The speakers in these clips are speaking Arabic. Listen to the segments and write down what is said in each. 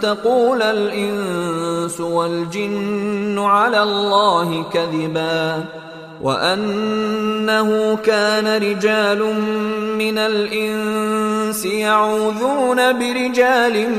تقول الإنس والجن على الله كذبا وأنه كان رجال من الإنس يعوذون برجال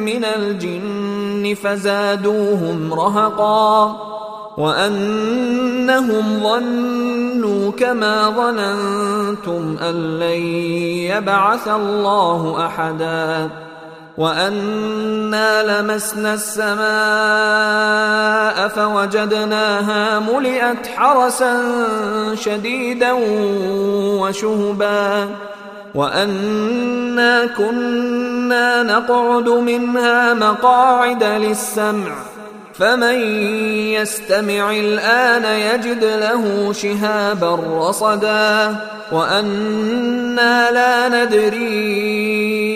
من الجن فزادوهم رهقا وأنهم ظنوا كما ظننتم أن لن يبعث الله أحدا وانا لمسنا السماء فوجدناها ملئت حرسا شديدا وشهبا وانا كنا نقعد منها مقاعد للسمع فمن يستمع الان يجد له شهابا رصدا وأنا لا ندري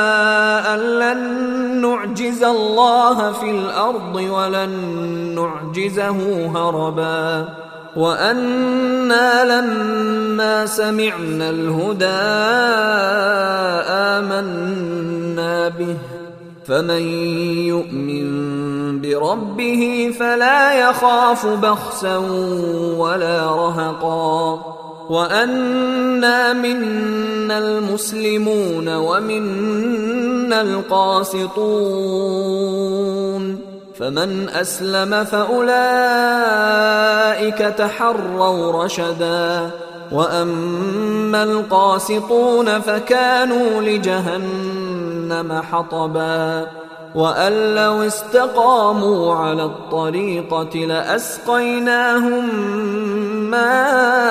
نعجز الله في الأرض ولن نعجزه هربا وأنا لما سمعنا الهدى آمنا به. فمن يؤمن بربه فلا يخاف بخسا ولا رهقا. وانا منا المسلمون ومنا القاسطون فمن اسلم فاولئك تحروا رشدا واما القاسطون فكانوا لجهنم حطبا وان لو استقاموا على الطريقة لاسقيناهم ماء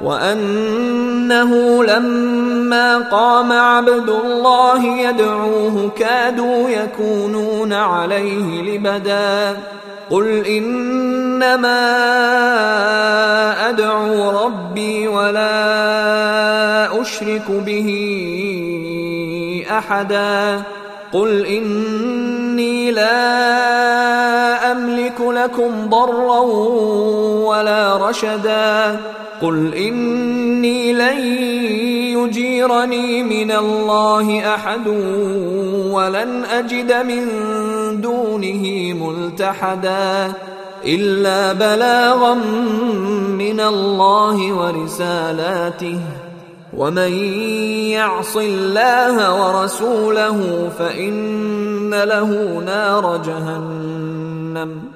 وأنه لما قام عبد الله يدعوه كادوا يكونون عليه لبدا. قل إنما أدعو ربي ولا أشرك به أحدا. قل إني لا لكم ضرا ولا رشدا. قل إني لن يجيرني من الله أحد ولن أجد من دونه ملتحدا إلا بلاغا من الله ورسالاته. ومن يعص الله ورسوله فإن له نار جهنم.